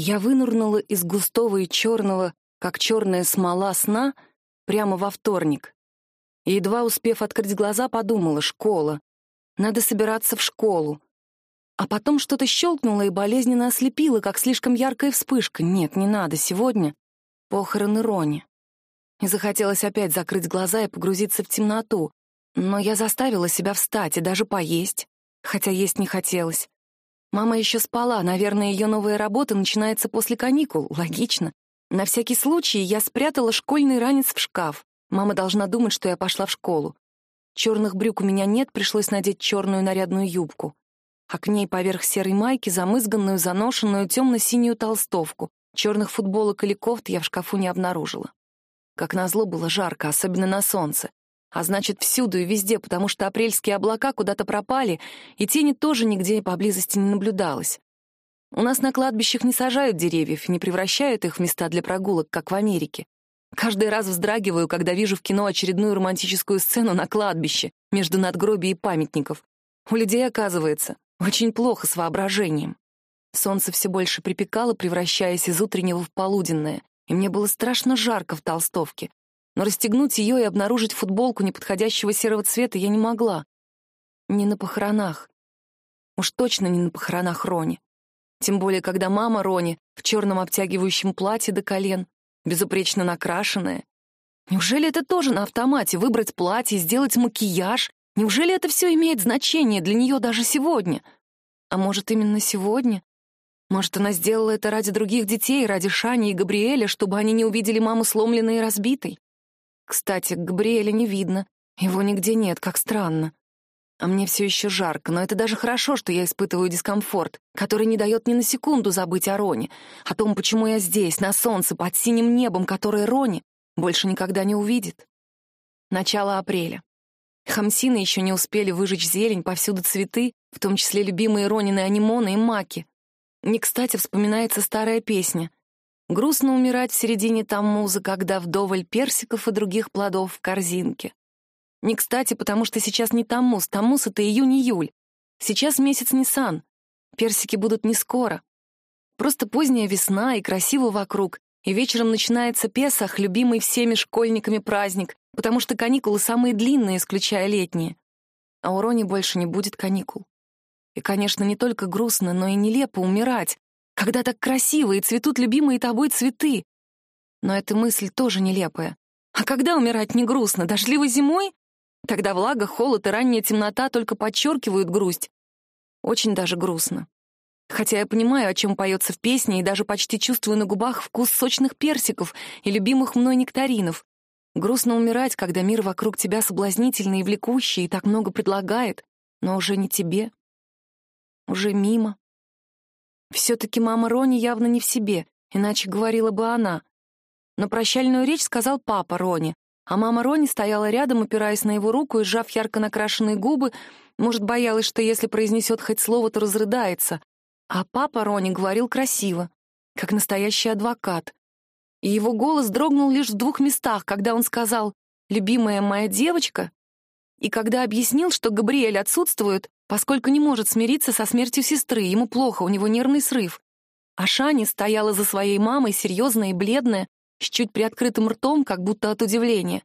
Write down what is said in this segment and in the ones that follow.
Я вынырнула из густого и черного, как черная смола сна, прямо во вторник. Едва успев открыть глаза, подумала — школа. Надо собираться в школу. А потом что-то щелкнуло и болезненно ослепило, как слишком яркая вспышка. Нет, не надо, сегодня похороны Рони. И захотелось опять закрыть глаза и погрузиться в темноту. Но я заставила себя встать и даже поесть, хотя есть не хотелось. Мама еще спала, наверное, ее новая работа начинается после каникул, логично. На всякий случай я спрятала школьный ранец в шкаф. Мама должна думать, что я пошла в школу. Черных брюк у меня нет, пришлось надеть черную нарядную юбку. А к ней поверх серой майки замызганную, заношенную темно-синюю толстовку. Черных футболок или кофт я в шкафу не обнаружила. Как назло было жарко, особенно на солнце. А значит, всюду и везде, потому что апрельские облака куда-то пропали, и тени тоже нигде поблизости не наблюдалось. У нас на кладбищах не сажают деревьев, не превращают их в места для прогулок, как в Америке. Каждый раз вздрагиваю, когда вижу в кино очередную романтическую сцену на кладбище, между надгробий и памятников. У людей, оказывается, очень плохо с воображением. Солнце все больше припекало, превращаясь из утреннего в полуденное, и мне было страшно жарко в толстовке но расстегнуть ее и обнаружить футболку неподходящего серого цвета я не могла. Не на похоронах. Уж точно не на похоронах Рони. Тем более, когда мама Рони в черном обтягивающем платье до колен, безупречно накрашенная. Неужели это тоже на автомате — выбрать платье, сделать макияж? Неужели это все имеет значение для нее даже сегодня? А может, именно сегодня? Может, она сделала это ради других детей, ради Шани и Габриэля, чтобы они не увидели маму сломленной и разбитой? Кстати, Габриэля не видно. Его нигде нет, как странно. А мне все еще жарко, но это даже хорошо, что я испытываю дискомфорт, который не дает ни на секунду забыть о Роне, о том, почему я здесь, на солнце, под синим небом, которое Рони больше никогда не увидит. Начало апреля. Хамсины еще не успели выжечь зелень, повсюду цветы, в том числе любимые Ронины анимоны и маки. Не кстати вспоминается старая песня. Грустно умирать в середине Таммуза, когда вдоволь персиков и других плодов в корзинке. Не кстати, потому что сейчас не Таммуз, Таммуз — это июнь-июль. Сейчас месяц Ниссан. Персики будут не скоро. Просто поздняя весна и красиво вокруг, и вечером начинается Песах, любимый всеми школьниками праздник, потому что каникулы самые длинные, исключая летние. А у Рони больше не будет каникул. И, конечно, не только грустно, но и нелепо умирать, когда так красиво и цветут любимые тобой цветы. Но эта мысль тоже нелепая. А когда умирать не грустно? Дождливой зимой? Тогда влага, холод и ранняя темнота только подчеркивают грусть. Очень даже грустно. Хотя я понимаю, о чем поется в песне, и даже почти чувствую на губах вкус сочных персиков и любимых мной нектаринов. Грустно умирать, когда мир вокруг тебя соблазнительный и влекущий, и так много предлагает, но уже не тебе. Уже мимо. Все-таки мама Рони явно не в себе, иначе говорила бы она. Но прощальную речь сказал папа Рони, а мама Рони стояла рядом, опираясь на его руку и сжав ярко накрашенные губы, может, боялась, что если произнесет хоть слово, то разрыдается. А папа Рони говорил красиво, как настоящий адвокат. И его голос дрогнул лишь в двух местах, когда он сказал «любимая моя девочка», и когда объяснил, что Габриэль отсутствует, поскольку не может смириться со смертью сестры, ему плохо, у него нервный срыв. А Шани стояла за своей мамой, серьезная и бледная, с чуть приоткрытым ртом, как будто от удивления.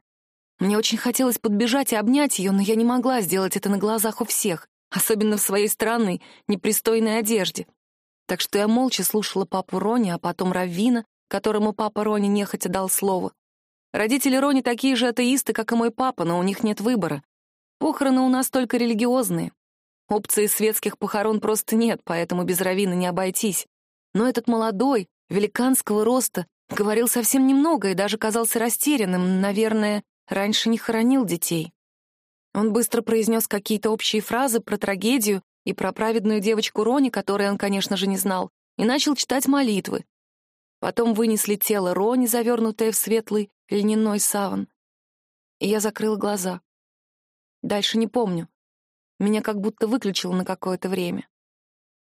Мне очень хотелось подбежать и обнять ее, но я не могла сделать это на глазах у всех, особенно в своей странной, непристойной одежде. Так что я молча слушала папу Рони, а потом Раввина, которому папа Рони нехотя дал слово. Родители Рони такие же атеисты, как и мой папа, но у них нет выбора. Похороны у нас только религиозные. Опции светских похорон просто нет, поэтому без равина не обойтись. Но этот молодой, великанского роста, говорил совсем немного и даже казался растерянным, наверное, раньше не хоронил детей. Он быстро произнес какие-то общие фразы про трагедию и про праведную девочку Рони, которой он, конечно же, не знал, и начал читать молитвы. Потом вынесли тело Рони, завернутое в светлый льняной саван. И я закрыла глаза. Дальше не помню. Меня как будто выключило на какое-то время.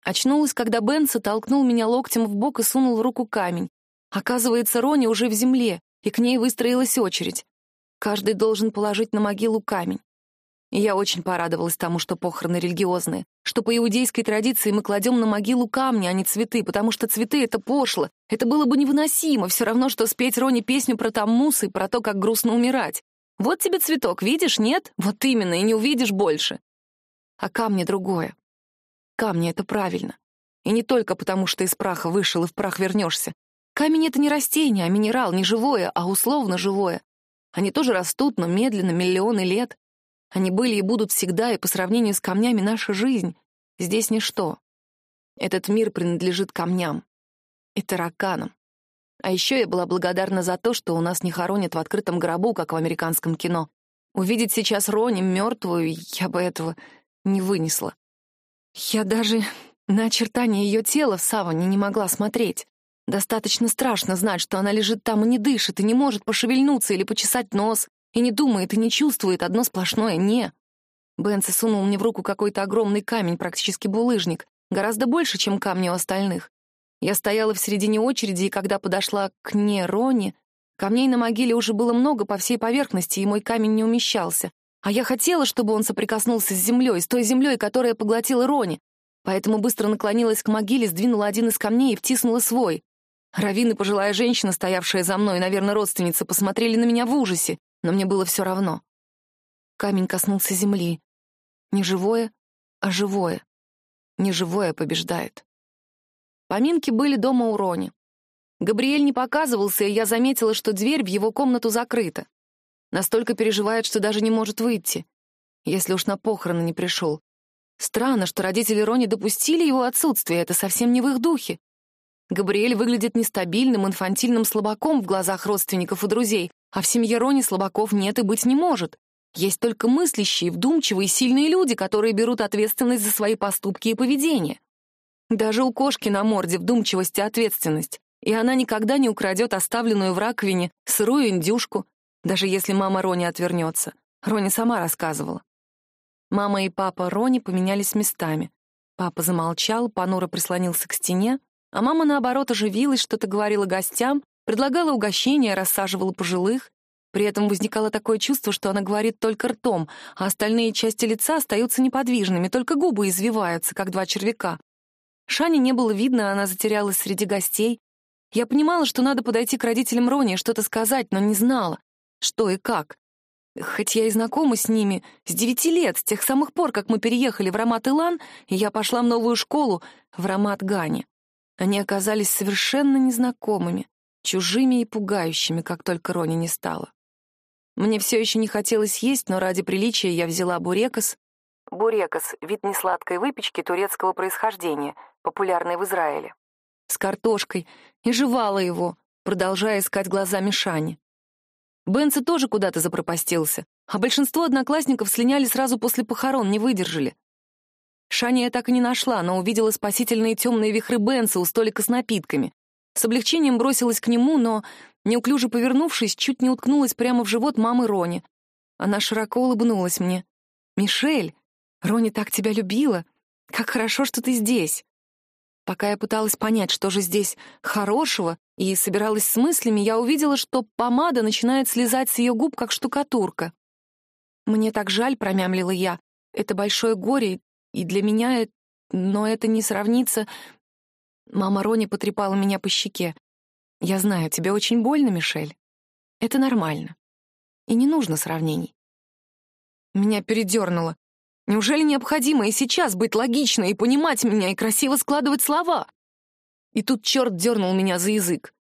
Очнулась, когда Бенса толкнул меня локтем в бок и сунул в руку камень. Оказывается, Рони уже в земле, и к ней выстроилась очередь. Каждый должен положить на могилу камень. И я очень порадовалась тому, что похороны религиозные, что по иудейской традиции мы кладем на могилу камни, а не цветы, потому что цветы — это пошло, это было бы невыносимо, все равно, что спеть Роне песню про Таммус и про то, как грустно умирать. Вот тебе цветок, видишь, нет? Вот именно, и не увидишь больше. А камни другое. Камни — это правильно. И не только потому, что из праха вышел и в прах вернешься. Камень — это не растение, а минерал, не живое, а условно живое. Они тоже растут, но медленно, миллионы лет. Они были и будут всегда, и по сравнению с камнями наша жизнь здесь ничто. Этот мир принадлежит камням и тараканам. А еще я была благодарна за то, что у нас не хоронят в открытом гробу, как в американском кино. Увидеть сейчас Рони мертвую я бы этого не вынесла. Я даже на очертания ее тела в саване не могла смотреть. Достаточно страшно знать, что она лежит там и не дышит, и не может пошевельнуться или почесать нос, и не думает, и не чувствует одно сплошное «не». Бенси сунул мне в руку какой-то огромный камень, практически булыжник, гораздо больше, чем камни у остальных. Я стояла в середине очереди, и когда подошла к «не» Рони, камней на могиле уже было много по всей поверхности, и мой камень не умещался. А я хотела, чтобы он соприкоснулся с землей, с той землей, которая поглотила Рони, поэтому быстро наклонилась к могиле, сдвинула один из камней и втиснула свой. Равин и пожилая женщина, стоявшая за мной, наверное, родственница, посмотрели на меня в ужасе но мне было все равно. Камень коснулся земли. Не живое, а живое. Неживое побеждает. Поминки были дома у Рони. Габриэль не показывался, и я заметила, что дверь в его комнату закрыта. Настолько переживает, что даже не может выйти, если уж на похороны не пришел. Странно, что родители Рони допустили его отсутствие, это совсем не в их духе. Габриэль выглядит нестабильным, инфантильным слабаком в глазах родственников и друзей, а в семье Рони слабаков нет и быть не может. Есть только мыслящие, вдумчивые, сильные люди, которые берут ответственность за свои поступки и поведение. Даже у кошки на морде вдумчивость и ответственность, и она никогда не украдет оставленную в раковине сырую индюшку, даже если мама Рони отвернется. Рони сама рассказывала. Мама и папа Рони поменялись местами. Папа замолчал, понуро прислонился к стене, а мама, наоборот, оживилась, что-то говорила гостям, предлагала угощения, рассаживала пожилых. При этом возникало такое чувство, что она говорит только ртом, а остальные части лица остаются неподвижными, только губы извиваются, как два червяка. Шани не было видно, она затерялась среди гостей. Я понимала, что надо подойти к родителям Рони и что-то сказать, но не знала, что и как. Хоть я и знакома с ними с девяти лет, с тех самых пор, как мы переехали в Рамат-Илан, и я пошла в новую школу в Рамат-Гане. Они оказались совершенно незнакомыми, чужими и пугающими, как только Рони не стало. Мне все еще не хотелось есть, но ради приличия я взяла бурекос. Бурекос — вид несладкой выпечки турецкого происхождения, популярный в Израиле. С картошкой, и жевала его, продолжая искать глазами Шани. Бенси тоже куда-то запропастился, а большинство одноклассников слиняли сразу после похорон, не выдержали. Шани я так и не нашла, но увидела спасительные темные вихры Бенса у столика с напитками. С облегчением бросилась к нему, но, неуклюже повернувшись, чуть не уткнулась прямо в живот мамы Рони. Она широко улыбнулась мне. «Мишель, Рони так тебя любила. Как хорошо, что ты здесь». Пока я пыталась понять, что же здесь хорошего, и собиралась с мыслями, я увидела, что помада начинает слезать с ее губ, как штукатурка. «Мне так жаль», — промямлила я. «Это большое горе, и для меня, но это не сравнится... Мама Рони потрепала меня по щеке. Я знаю, тебе очень больно, Мишель. Это нормально. И не нужно сравнений. Меня передернуло. Неужели необходимо и сейчас быть логичной и понимать меня и красиво складывать слова? И тут черт дернул меня за язык.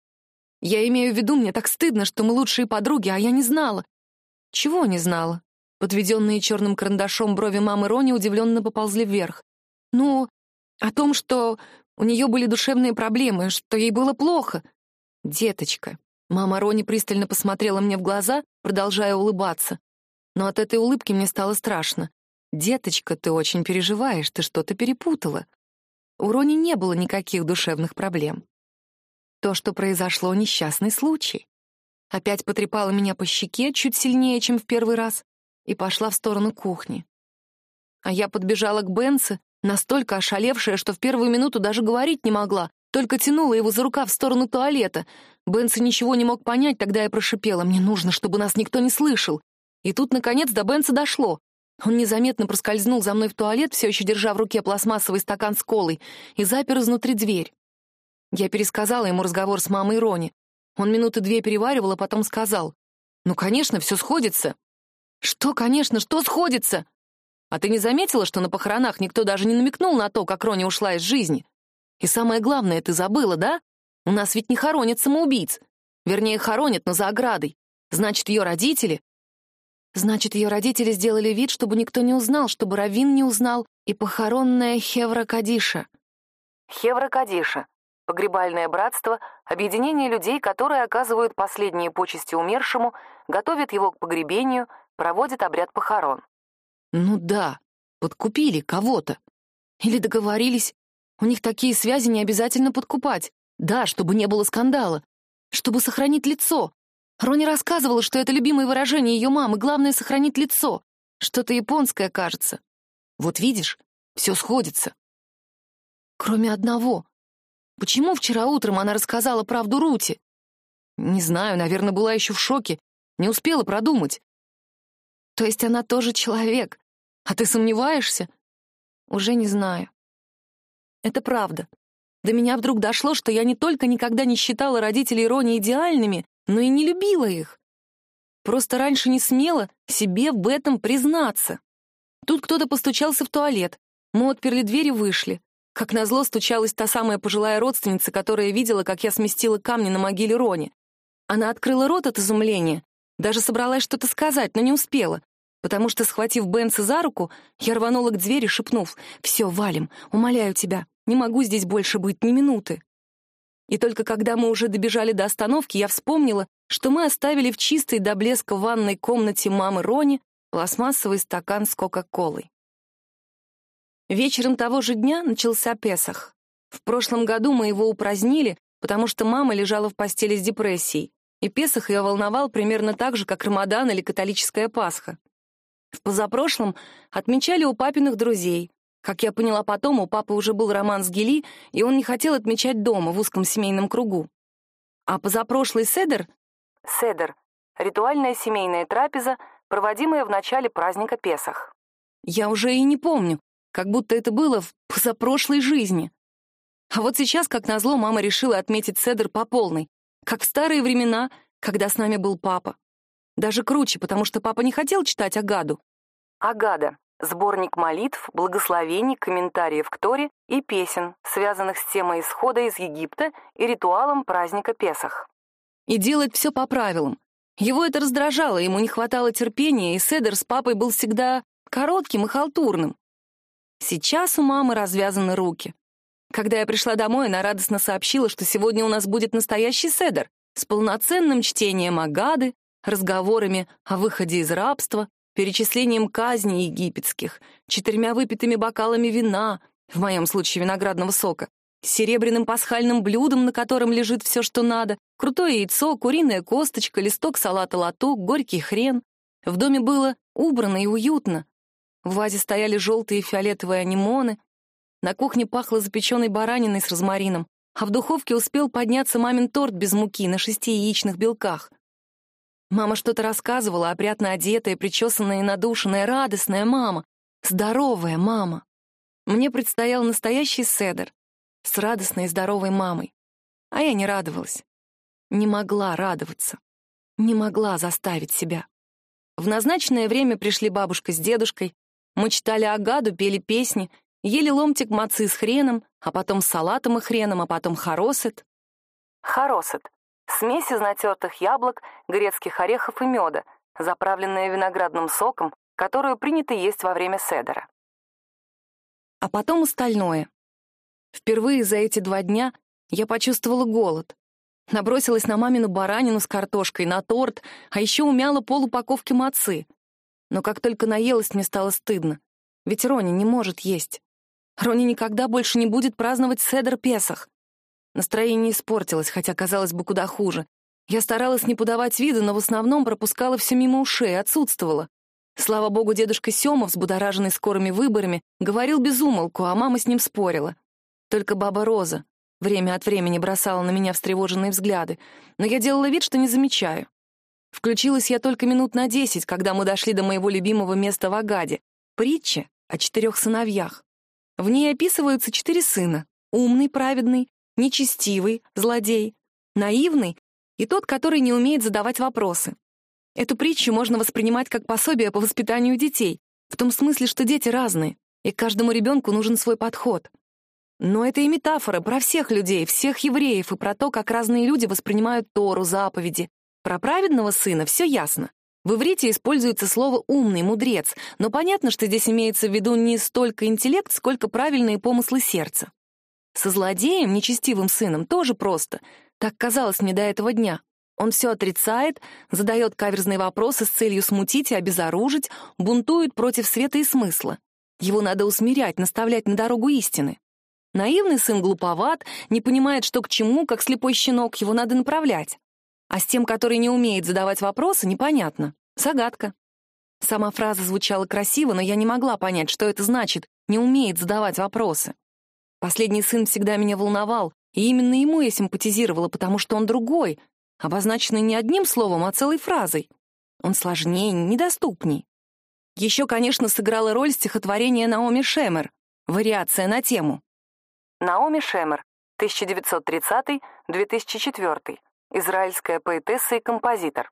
Я имею в виду, мне так стыдно, что мы лучшие подруги, а я не знала. Чего не знала? Подведенные черным карандашом брови мамы Рони удивленно поползли вверх. «Ну, о том, что у нее были душевные проблемы, что ей было плохо». «Деточка». Мама Рони пристально посмотрела мне в глаза, продолжая улыбаться. Но от этой улыбки мне стало страшно. «Деточка, ты очень переживаешь, ты что-то перепутала». У Рони не было никаких душевных проблем. То, что произошло, несчастный случай. Опять потрепала меня по щеке чуть сильнее, чем в первый раз, и пошла в сторону кухни. А я подбежала к Бенце, настолько ошалевшая, что в первую минуту даже говорить не могла, только тянула его за рукав в сторону туалета. Бенса ничего не мог понять, тогда я прошипела. «Мне нужно, чтобы нас никто не слышал». И тут, наконец, до Бенса дошло. Он незаметно проскользнул за мной в туалет, все еще держа в руке пластмассовый стакан с колой, и запер изнутри дверь. Я пересказала ему разговор с мамой Рони. Он минуты две переваривал, а потом сказал. «Ну, конечно, все сходится». «Что, конечно, что сходится?» «А ты не заметила, что на похоронах никто даже не намекнул на то, как Рони ушла из жизни? И самое главное, ты забыла, да? У нас ведь не хоронят самоубийц. Вернее, хоронят, но за оградой. Значит, ее родители... Значит, ее родители сделали вид, чтобы никто не узнал, чтобы Равин не узнал и похоронная Хевра Кадиша. Хевра Кадиша Погребальное братство — объединение людей, которые оказывают последние почести умершему, готовят его к погребению, проводят обряд похорон. Ну да, подкупили кого-то. Или договорились. У них такие связи не обязательно подкупать. Да, чтобы не было скандала. Чтобы сохранить лицо. Рони рассказывала, что это любимое выражение ее мамы. Главное — сохранить лицо. Что-то японское, кажется. Вот видишь, все сходится. Кроме одного. Почему вчера утром она рассказала правду Рути? Не знаю, наверное, была еще в шоке. Не успела продумать. То есть она тоже человек. А ты сомневаешься? Уже не знаю. Это правда. До меня вдруг дошло, что я не только никогда не считала родителей Рони идеальными, но и не любила их. Просто раньше не смела себе в этом признаться. Тут кто-то постучался в туалет. Мы отперли дверь и вышли. Как назло стучалась та самая пожилая родственница, которая видела, как я сместила камни на могиле Рони. Она открыла рот от изумления, даже собралась что-то сказать, но не успела, потому что, схватив Бенса за руку, я рванула к двери, шепнув «Все, валим, умоляю тебя, не могу здесь больше быть ни минуты». И только когда мы уже добежали до остановки, я вспомнила, что мы оставили в чистой до блеска ванной комнате мамы Рони пластмассовый стакан с Кока-Колой. Вечером того же дня начался Песах. В прошлом году мы его упразднили, потому что мама лежала в постели с депрессией, и Песах ее волновал примерно так же, как Рамадан или католическая Пасха. В позапрошлом отмечали у папиных друзей. Как я поняла потом, у папы уже был роман с Гели, и он не хотел отмечать дома, в узком семейном кругу. А позапрошлый Седер... Седер — ритуальная семейная трапеза, проводимая в начале праздника Песах. Я уже и не помню, как будто это было в позапрошлой жизни. А вот сейчас, как назло, мама решила отметить Седр по полной, как в старые времена, когда с нами был папа. Даже круче, потому что папа не хотел читать Агаду. Агада — сборник молитв, благословений, комментариев к Торе и песен, связанных с темой исхода из Египта и ритуалом праздника Песах. И делать все по правилам. Его это раздражало, ему не хватало терпения, и Седер с папой был всегда коротким и халтурным. Сейчас у мамы развязаны руки. Когда я пришла домой, она радостно сообщила, что сегодня у нас будет настоящий седер с полноценным чтением Агады, разговорами о выходе из рабства, перечислением казней египетских, четырьмя выпитыми бокалами вина, в моем случае виноградного сока, серебряным пасхальным блюдом, на котором лежит все, что надо, крутое яйцо, куриная косточка, листок салата латук, горький хрен. В доме было убрано и уютно, в вазе стояли желтые и фиолетовые анимоны. На кухне пахло запеченной бараниной с розмарином, а в духовке успел подняться мамин торт без муки на шести яичных белках. Мама что-то рассказывала, опрятно одетая, причесанная и надушенная, радостная мама, здоровая мама. Мне предстоял настоящий седер с радостной и здоровой мамой. А я не радовалась. Не могла радоваться. Не могла заставить себя. В назначенное время пришли бабушка с дедушкой, мы читали Агаду, пели песни, ели ломтик мацы с хреном, а потом салатом и хреном, а потом хоросет. Хоросет — смесь из натертых яблок, грецких орехов и меда, заправленная виноградным соком, которую принято есть во время седера. А потом остальное. Впервые за эти два дня я почувствовала голод. Набросилась на мамину баранину с картошкой, на торт, а еще умяла полупаковки мацы. Но как только наелась, мне стало стыдно. Ведь Рони не может есть. Рони никогда больше не будет праздновать Седр Песах. Настроение испортилось, хотя, казалось бы, куда хуже. Я старалась не подавать вида, но в основном пропускала все мимо ушей, отсутствовала. Слава богу, дедушка Сёма, взбудораженный скорыми выборами, говорил без умолку, а мама с ним спорила. Только баба Роза время от времени бросала на меня встревоженные взгляды, но я делала вид, что не замечаю. Включилась я только минут на десять, когда мы дошли до моего любимого места в Агаде, притча о четырех сыновьях. В ней описываются четыре сына — умный, праведный, нечестивый, злодей, наивный и тот, который не умеет задавать вопросы. Эту притчу можно воспринимать как пособие по воспитанию детей, в том смысле, что дети разные, и каждому ребенку нужен свой подход. Но это и метафора про всех людей, всех евреев, и про то, как разные люди воспринимают Тору, заповеди. Про праведного сына все ясно. В иврите используется слово «умный», «мудрец», но понятно, что здесь имеется в виду не столько интеллект, сколько правильные помыслы сердца. Со злодеем, нечестивым сыном, тоже просто. Так казалось мне до этого дня. Он все отрицает, задает каверзные вопросы с целью смутить и обезоружить, бунтует против света и смысла. Его надо усмирять, наставлять на дорогу истины. Наивный сын глуповат, не понимает, что к чему, как слепой щенок, его надо направлять. А с тем, который не умеет задавать вопросы, непонятно. Загадка. Сама фраза звучала красиво, но я не могла понять, что это значит «не умеет задавать вопросы». Последний сын всегда меня волновал, и именно ему я симпатизировала, потому что он другой, обозначенный не одним словом, а целой фразой. Он сложнее, недоступней. Еще, конечно, сыграла роль стихотворение Наоми Шемер, вариация на тему. Наоми Шемер, 1930-2004, израильская поэтесса и композитор.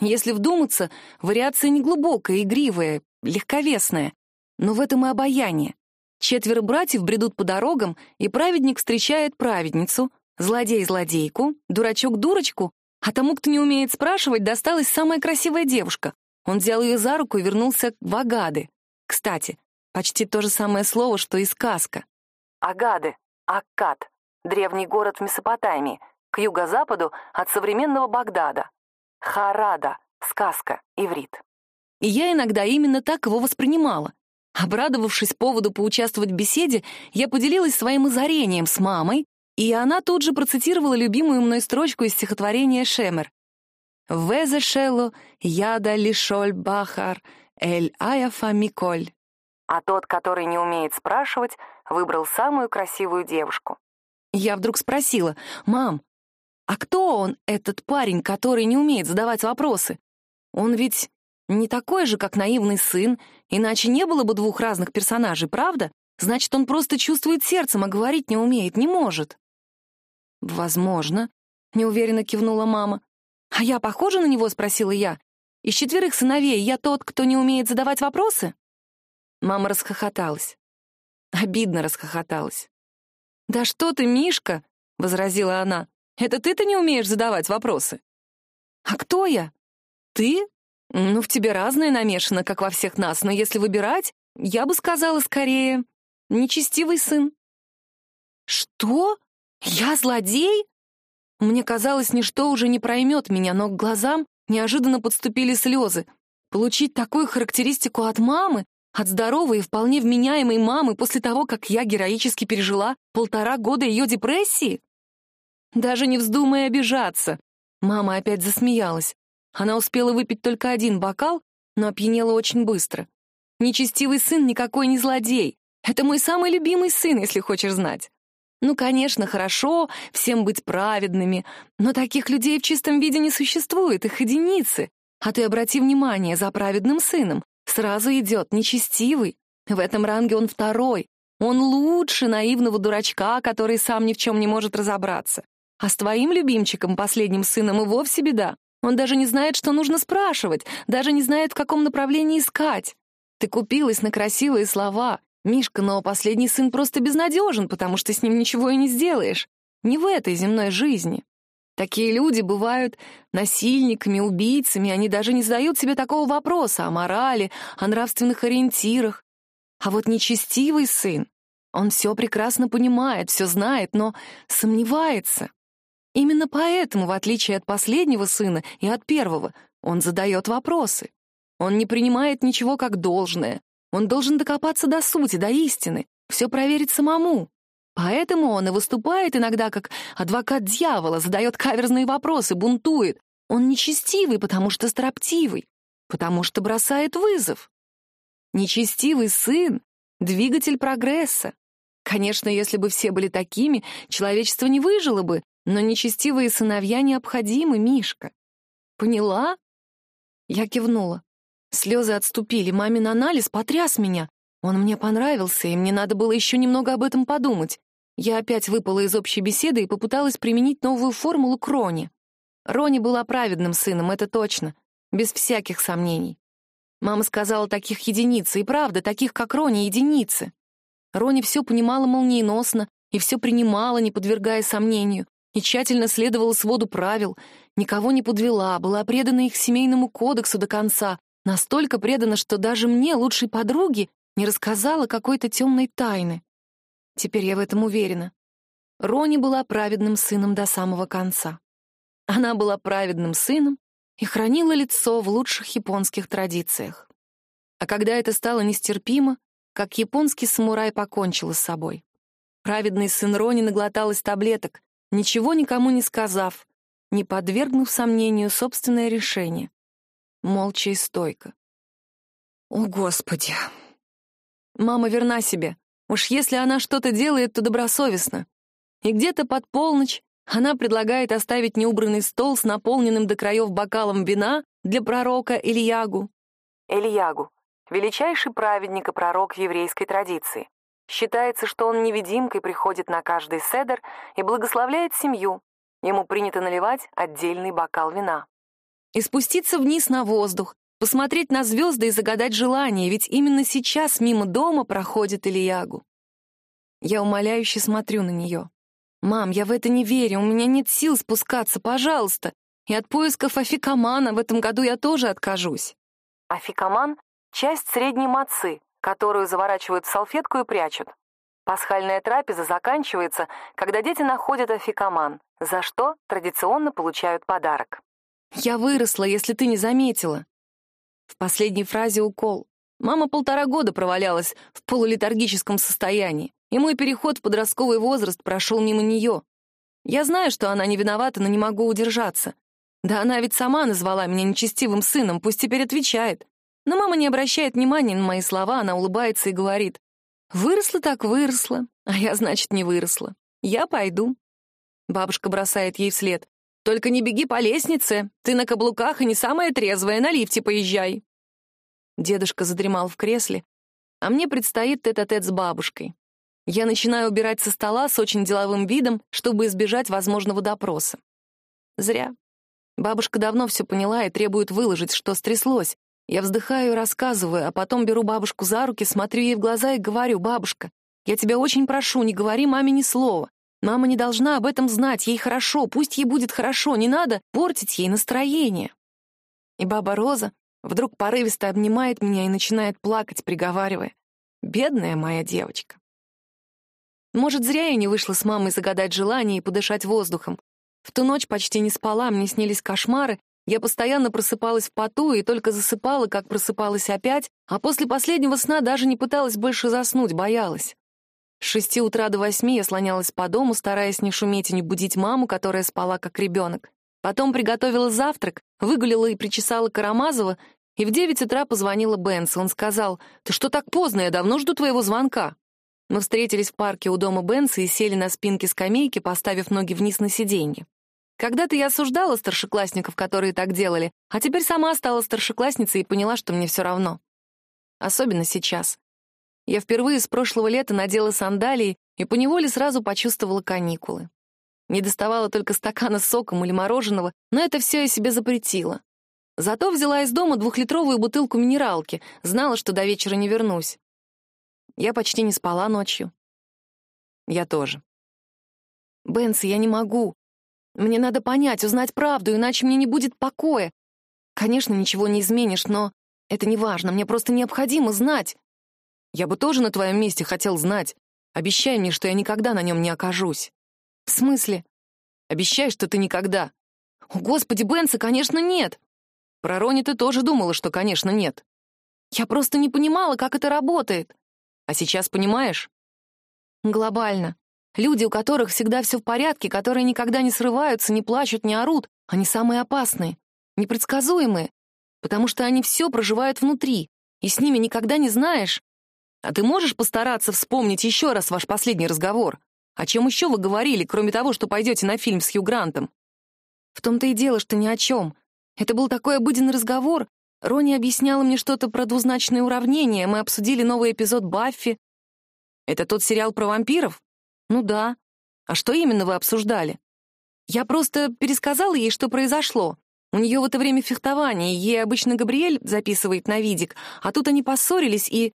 Если вдуматься, вариация неглубокая, игривая, легковесная, но в этом и обаяние. Четверо братьев бредут по дорогам, и праведник встречает праведницу, злодей — злодейку, дурачок — дурочку, а тому, кто не умеет спрашивать, досталась самая красивая девушка. Он взял ее за руку и вернулся в Агады. Кстати, почти то же самое слово, что и сказка. Агады, Аккад, древний город в Месопотамии, к юго-западу от современного Багдада. Харада, сказка, иврит. И я иногда именно так его воспринимала. Обрадовавшись поводу поучаствовать в беседе, я поделилась своим озарением с мамой, и она тут же процитировала любимую мной строчку из стихотворения Шемер. «Везе шело яда лишоль бахар, эль аяфа миколь». А тот, который не умеет спрашивать, выбрал самую красивую девушку. Я вдруг спросила, «Мам, а кто он, этот парень, который не умеет задавать вопросы? Он ведь не такой же, как наивный сын, иначе не было бы двух разных персонажей, правда? Значит, он просто чувствует сердцем, а говорить не умеет, не может». «Возможно», — неуверенно кивнула мама. «А я похожа на него?» — спросила я. «Из четверых сыновей я тот, кто не умеет задавать вопросы?» Мама расхохоталась. Обидно расхохоталась. «Да что ты, Мишка!» — возразила она. «Это ты-то не умеешь задавать вопросы?» «А кто я? Ты? Ну, в тебе разное намешано, как во всех нас, но если выбирать, я бы сказала скорее нечестивый сын». «Что?» «Я злодей?» Мне казалось, ничто уже не проймет меня, но к глазам неожиданно подступили слезы. Получить такую характеристику от мамы, от здоровой и вполне вменяемой мамы после того, как я героически пережила полтора года ее депрессии? Даже не вздумай обижаться. Мама опять засмеялась. Она успела выпить только один бокал, но опьянела очень быстро. Нечестивый сын никакой не злодей. Это мой самый любимый сын, если хочешь знать. Ну, конечно, хорошо всем быть праведными, но таких людей в чистом виде не существует, их единицы. А ты обрати внимание, за праведным сыном сразу идет нечестивый. В этом ранге он второй. Он лучше наивного дурачка, который сам ни в чем не может разобраться. А с твоим любимчиком, последним сыном, и вовсе беда. Он даже не знает, что нужно спрашивать, даже не знает, в каком направлении искать. Ты купилась на красивые слова, Мишка, но последний сын просто безнадежен, потому что с ним ничего и не сделаешь. Не в этой земной жизни. Такие люди бывают насильниками, убийцами, они даже не задают себе такого вопроса о морали, о нравственных ориентирах. А вот нечестивый сын, он все прекрасно понимает, все знает, но сомневается. Именно поэтому, в отличие от последнего сына и от первого, он задает вопросы. Он не принимает ничего как должное, он должен докопаться до сути, до истины, все проверить самому. Поэтому он и выступает иногда как адвокат дьявола, задает каверзные вопросы, бунтует. Он нечестивый, потому что строптивый, потому что бросает вызов. Нечестивый сын — двигатель прогресса. Конечно, если бы все были такими, человечество не выжило бы, но нечестивые сыновья необходимы, Мишка. Поняла? Я кивнула. Слезы отступили, мамин анализ потряс меня. Он мне понравился, и мне надо было еще немного об этом подумать. Я опять выпала из общей беседы и попыталась применить новую формулу к Роне. Рони была праведным сыном, это точно, без всяких сомнений. Мама сказала таких единицы, и правда, таких, как Рони, единицы. Рони все понимала молниеносно и все принимала, не подвергая сомнению, и тщательно следовала своду правил, никого не подвела, была предана их семейному кодексу до конца, настолько предана, что даже мне, лучшей подруге, не рассказала какой-то темной тайны. Теперь я в этом уверена. Рони была праведным сыном до самого конца. Она была праведным сыном и хранила лицо в лучших японских традициях. А когда это стало нестерпимо, как японский самурай покончил с собой. Праведный сын Рони наглоталась таблеток, ничего никому не сказав, не подвергнув сомнению собственное решение. Молча и стойко. О, Господи! Мама верна себе. Уж если она что-то делает, то добросовестно. И где-то под полночь она предлагает оставить неубранный стол с наполненным до краев бокалом вина для пророка Ильягу. Ильягу — величайший праведник и пророк еврейской традиции. Считается, что он невидимкой приходит на каждый седер и благословляет семью. Ему принято наливать отдельный бокал вина. И спуститься вниз на воздух, посмотреть на звезды и загадать желание, ведь именно сейчас мимо дома проходит Ильягу. Я умоляюще смотрю на нее. «Мам, я в это не верю, у меня нет сил спускаться, пожалуйста. И от поисков афикамана в этом году я тоже откажусь». Афикаман — часть средней мацы, которую заворачивают в салфетку и прячут. Пасхальная трапеза заканчивается, когда дети находят афикаман, за что традиционно получают подарок. «Я выросла, если ты не заметила». В последней фразе укол. Мама полтора года провалялась в полулетаргическом состоянии, и мой переход в подростковый возраст прошел мимо нее. Я знаю, что она не виновата, но не могу удержаться. Да она ведь сама назвала меня нечестивым сыном, пусть теперь отвечает. Но мама не обращает внимания на мои слова, она улыбается и говорит. «Выросла так выросла, а я, значит, не выросла. Я пойду». Бабушка бросает ей вслед. «Только не беги по лестнице, ты на каблуках и не самая трезвая, на лифте поезжай». Дедушка задремал в кресле, а мне предстоит тет-а-тет -тет с бабушкой. Я начинаю убирать со стола с очень деловым видом, чтобы избежать возможного допроса. Зря. Бабушка давно все поняла и требует выложить, что стряслось, я вздыхаю и рассказываю, а потом беру бабушку за руки, смотрю ей в глаза и говорю, «Бабушка, я тебя очень прошу, не говори маме ни слова. Мама не должна об этом знать, ей хорошо, пусть ей будет хорошо, не надо портить ей настроение». И баба Роза вдруг порывисто обнимает меня и начинает плакать, приговаривая, «Бедная моя девочка». Может, зря я не вышла с мамой загадать желание и подышать воздухом. В ту ночь почти не спала, мне снились кошмары, я постоянно просыпалась в поту и только засыпала, как просыпалась опять, а после последнего сна даже не пыталась больше заснуть, боялась. С шести утра до восьми я слонялась по дому, стараясь не шуметь и не будить маму, которая спала как ребенок. Потом приготовила завтрак, выгулила и причесала Карамазова, и в девять утра позвонила Бенс. Он сказал, «Ты что так поздно? Я давно жду твоего звонка». Мы встретились в парке у дома Бенса и сели на спинке скамейки, поставив ноги вниз на сиденье. Когда-то я осуждала старшеклассников, которые так делали, а теперь сама стала старшеклассницей и поняла, что мне все равно. Особенно сейчас. Я впервые с прошлого лета надела сандалии и поневоле сразу почувствовала каникулы. Не доставала только стакана с соком или мороженого, но это все я себе запретила. Зато взяла из дома двухлитровую бутылку минералки, знала, что до вечера не вернусь. Я почти не спала ночью. Я тоже. «Бенси, я не могу. Мне надо понять, узнать правду, иначе мне не будет покоя. Конечно, ничего не изменишь, но это не важно, мне просто необходимо знать. Я бы тоже на твоем месте хотел знать. Обещай мне, что я никогда на нем не окажусь. В смысле? Обещай, что ты никогда. О, господи, Бенса, конечно, нет. Про Рони ты тоже думала, что, конечно, нет. Я просто не понимала, как это работает. А сейчас понимаешь? Глобально. Люди, у которых всегда все в порядке, которые никогда не срываются, не плачут, не орут, они самые опасные, непредсказуемые, потому что они все проживают внутри, и с ними никогда не знаешь. А ты можешь постараться вспомнить еще раз ваш последний разговор? О чем еще вы говорили, кроме того, что пойдете на фильм с Хью Грантом? В том-то и дело, что ни о чем. Это был такой обыденный разговор, Рони объясняла мне что-то про двузначные уравнения, мы обсудили новый эпизод Баффи. Это тот сериал про вампиров? Ну да. А что именно вы обсуждали? Я просто пересказала ей, что произошло. У нее в это время фехтование, ей обычно Габриэль записывает на видик, а тут они поссорились и...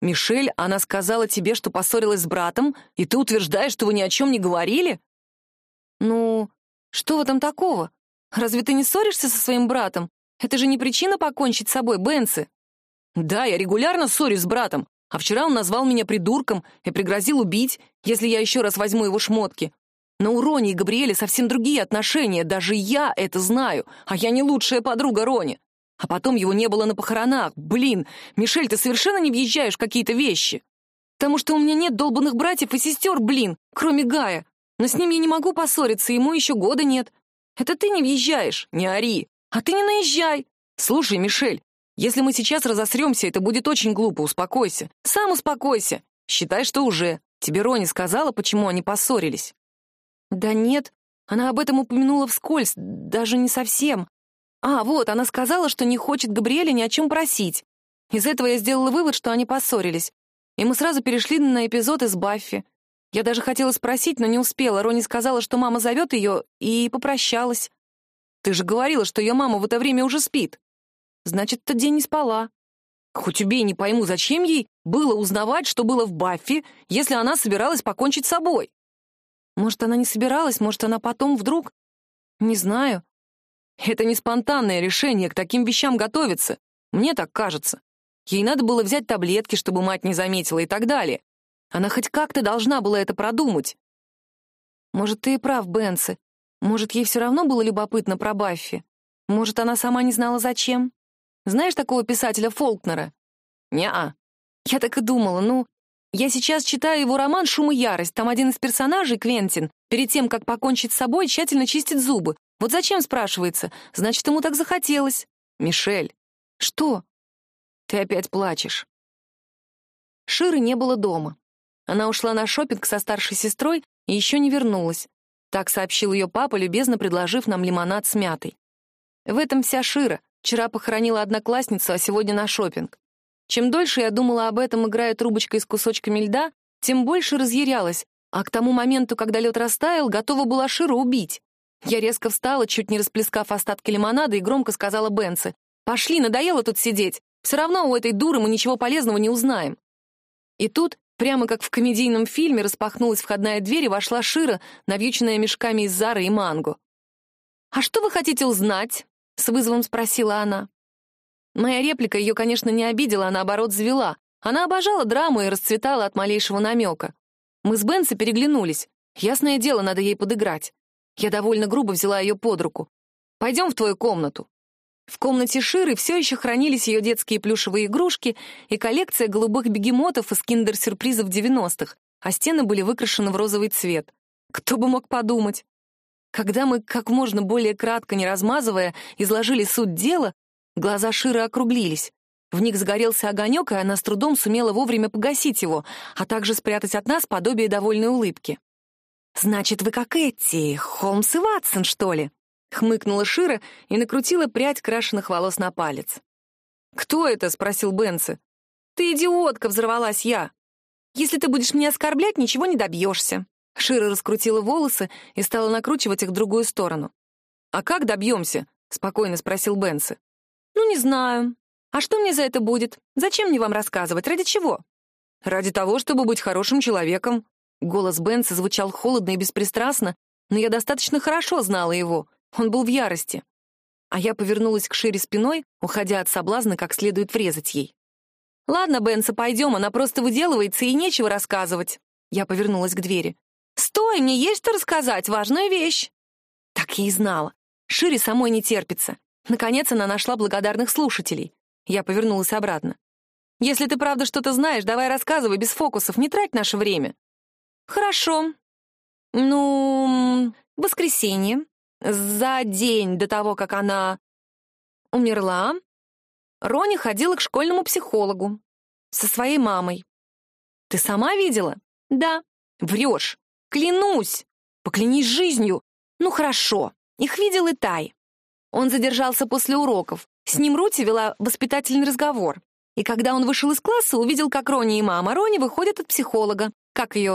«Мишель, она сказала тебе, что поссорилась с братом, и ты утверждаешь, что вы ни о чем не говорили?» «Ну, что в этом такого? Разве ты не ссоришься со своим братом? Это же не причина покончить с собой, Бенси». «Да, я регулярно ссорюсь с братом, а вчера он назвал меня придурком и пригрозил убить, если я еще раз возьму его шмотки. Но у Рони и Габриэля совсем другие отношения, даже я это знаю, а я не лучшая подруга Рони. А потом его не было на похоронах. Блин, Мишель, ты совершенно не въезжаешь в какие-то вещи. Потому что у меня нет долбанных братьев и сестер, блин, кроме Гая. Но с ним я не могу поссориться, ему еще года нет. Это ты не въезжаешь, не ори. А ты не наезжай. Слушай, Мишель, если мы сейчас разосремся, это будет очень глупо, успокойся. Сам успокойся. Считай, что уже. Тебе Рони сказала, почему они поссорились. Да нет, она об этом упомянула вскользь, даже не совсем. А, вот, она сказала, что не хочет Габриэля ни о чем просить. Из этого я сделала вывод, что они поссорились. И мы сразу перешли на эпизод из Баффи. Я даже хотела спросить, но не успела. Рони сказала, что мама зовет ее, и попрощалась. Ты же говорила, что ее мама в это время уже спит. Значит, тот день не спала. Хоть убей, не пойму, зачем ей было узнавать, что было в Баффи, если она собиралась покончить с собой? Может, она не собиралась, может, она потом вдруг... Не знаю. Это не спонтанное решение, к таким вещам готовиться. Мне так кажется. Ей надо было взять таблетки, чтобы мать не заметила и так далее. Она хоть как-то должна была это продумать. Может, ты и прав, Бенси. Может, ей все равно было любопытно про Баффи. Может, она сама не знала, зачем. Знаешь такого писателя Фолкнера? Не-а. Я так и думала, ну... Я сейчас читаю его роман «Шум и ярость». Там один из персонажей, Квентин, перед тем, как покончить с собой, тщательно чистит зубы. Вот зачем, спрашивается? Значит, ему так захотелось. Мишель. Что? Ты опять плачешь. Ширы не было дома. Она ушла на шопинг со старшей сестрой и еще не вернулась. Так сообщил ее папа, любезно предложив нам лимонад с мятой. В этом вся Шира. Вчера похоронила одноклассницу, а сегодня на шопинг. Чем дольше я думала об этом, играя трубочкой с кусочками льда, тем больше разъярялась, а к тому моменту, когда лед растаял, готова была Ширу убить. Я резко встала, чуть не расплескав остатки лимонада, и громко сказала Бенце, «Пошли, надоело тут сидеть. Все равно у этой дуры мы ничего полезного не узнаем». И тут, прямо как в комедийном фильме, распахнулась входная дверь и вошла Шира, навьюченная мешками из Зары и Манго. «А что вы хотите узнать?» — с вызовом спросила она. Моя реплика ее, конечно, не обидела, а наоборот завела. Она обожала драму и расцветала от малейшего намека. Мы с Бенси переглянулись. Ясное дело, надо ей подыграть. Я довольно грубо взяла ее под руку. «Пойдем в твою комнату». В комнате Ширы все еще хранились ее детские плюшевые игрушки и коллекция голубых бегемотов из киндер-сюрпризов 90-х, а стены были выкрашены в розовый цвет. Кто бы мог подумать? Когда мы, как можно более кратко, не размазывая, изложили суть дела, глаза Ширы округлились. В них сгорелся огонек, и она с трудом сумела вовремя погасить его, а также спрятать от нас подобие довольной улыбки. «Значит, вы как эти, Холмс и Ватсон, что ли?» — хмыкнула Шира и накрутила прядь крашеных волос на палец. «Кто это?» — спросил Бенси. «Ты идиотка!» — взорвалась я. «Если ты будешь меня оскорблять, ничего не добьешься». Шира раскрутила волосы и стала накручивать их в другую сторону. «А как добьемся?» — спокойно спросил Бенси. «Ну, не знаю. А что мне за это будет? Зачем мне вам рассказывать? Ради чего?» «Ради того, чтобы быть хорошим человеком», Голос Бенса звучал холодно и беспристрастно, но я достаточно хорошо знала его. Он был в ярости. А я повернулась к Шире спиной, уходя от соблазна, как следует врезать ей. «Ладно, Бенса, пойдем, она просто выделывается, и нечего рассказывать». Я повернулась к двери. «Стой, мне есть что рассказать, важная вещь!» Так я и знала. Шире самой не терпится. Наконец она нашла благодарных слушателей. Я повернулась обратно. «Если ты правда что-то знаешь, давай рассказывай без фокусов, не трать наше время». Хорошо. Ну, воскресенье, за день до того, как она умерла, Рони ходила к школьному психологу со своей мамой. Ты сама видела? Да. Врешь. Клянусь. Поклянись жизнью. Ну хорошо. Их видел и Тай. Он задержался после уроков. С ним Рути вела воспитательный разговор. И когда он вышел из класса, увидел, как Рони и мама Рони выходят от психолога, как ее...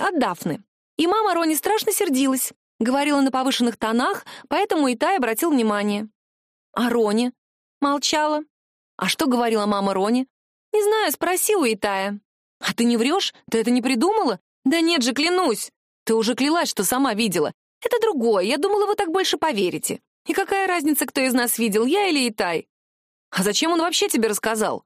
от Дафны. И мама Рони страшно сердилась, говорила на повышенных тонах, поэтому Итай обратил внимание. А Рони? Молчала. А что говорила мама Рони? Не знаю, спроси у Итая. А ты не врешь? Ты это не придумала? Да нет же, клянусь. Ты уже клялась, что сама видела. Это другое, я думала, вы так больше поверите. И какая разница, кто из нас видел, я или Итай? А зачем он вообще тебе рассказал?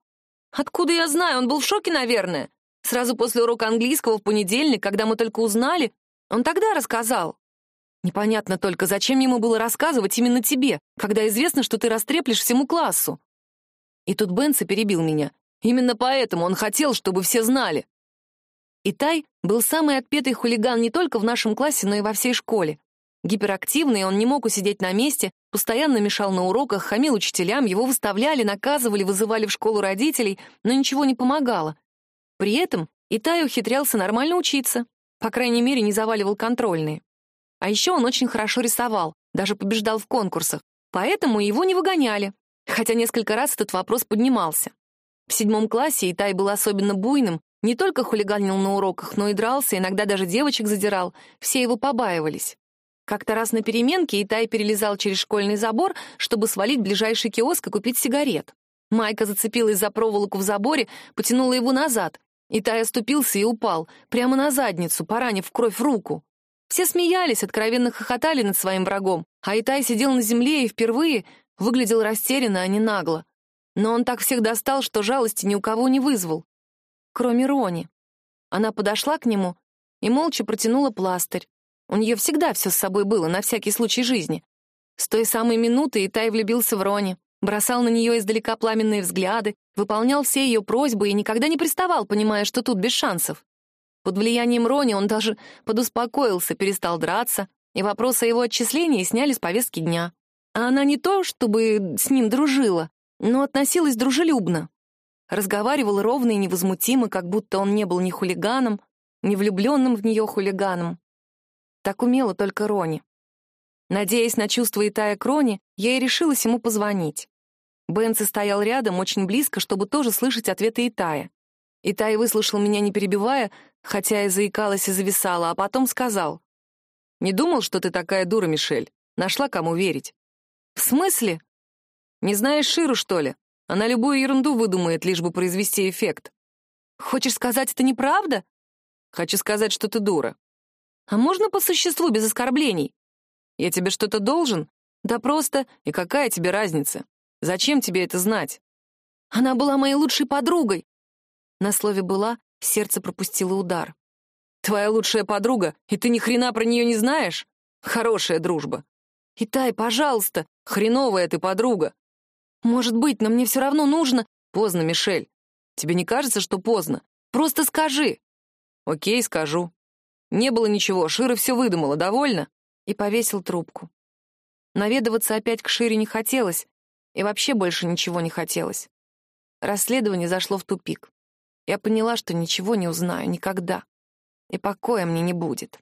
Откуда я знаю, он был в шоке, наверное. Сразу после урока английского в понедельник, когда мы только узнали, он тогда рассказал. Непонятно только, зачем ему было рассказывать именно тебе, когда известно, что ты растреплешь всему классу. И тут Бенси перебил меня. Именно поэтому он хотел, чтобы все знали. Итай был самый отпетый хулиган не только в нашем классе, но и во всей школе. Гиперактивный, он не мог усидеть на месте, постоянно мешал на уроках, хамил учителям, его выставляли, наказывали, вызывали в школу родителей, но ничего не помогало. При этом Итай ухитрялся нормально учиться, по крайней мере, не заваливал контрольные. А еще он очень хорошо рисовал, даже побеждал в конкурсах, поэтому его не выгоняли, хотя несколько раз этот вопрос поднимался. В седьмом классе Итай был особенно буйным, не только хулиганил на уроках, но и дрался, иногда даже девочек задирал, все его побаивались. Как-то раз на переменке Итай перелезал через школьный забор, чтобы свалить в ближайший киоск и купить сигарет. Майка зацепилась за проволоку в заборе, потянула его назад. Итай оступился и упал, прямо на задницу, поранив в кровь руку. Все смеялись, откровенно хохотали над своим врагом, а Итай сидел на земле и впервые выглядел растерянно, а не нагло. Но он так всех достал, что жалости ни у кого не вызвал. Кроме Рони. Она подошла к нему и молча протянула пластырь. У нее всегда все с собой было, на всякий случай жизни. С той самой минуты Итай влюбился в Рони, бросал на нее издалека пламенные взгляды, выполнял все ее просьбы и никогда не приставал, понимая, что тут без шансов. Под влиянием Рони он даже подуспокоился, перестал драться, и вопрос о его отчислении сняли с повестки дня. А она не то, чтобы с ним дружила, но относилась дружелюбно. Разговаривала ровно и невозмутимо, как будто он не был ни хулиганом, ни влюбленным в нее хулиганом. Так умела только Рони. Надеясь на чувства Итая к Рони, я и решилась ему позвонить. Бенси стоял рядом, очень близко, чтобы тоже слышать ответы Итая. Итай выслушал меня, не перебивая, хотя и заикалась и зависала, а потом сказал. «Не думал, что ты такая дура, Мишель. Нашла, кому верить». «В смысле?» «Не знаешь Ширу, что ли? Она любую ерунду выдумает, лишь бы произвести эффект». «Хочешь сказать, это неправда?» «Хочу сказать, что ты дура. А можно по существу, без оскорблений? Я тебе что-то должен? Да просто, и какая тебе разница? Зачем тебе это знать? Она была моей лучшей подругой. На слове «была» сердце пропустило удар. Твоя лучшая подруга, и ты ни хрена про нее не знаешь? Хорошая дружба. Итай, пожалуйста, хреновая ты подруга. Может быть, но мне все равно нужно... Поздно, Мишель. Тебе не кажется, что поздно? Просто скажи. Окей, скажу. Не было ничего, Шира все выдумала, довольно? И повесил трубку. Наведываться опять к Шире не хотелось, и вообще больше ничего не хотелось. Расследование зашло в тупик. Я поняла, что ничего не узнаю никогда, и покоя мне не будет.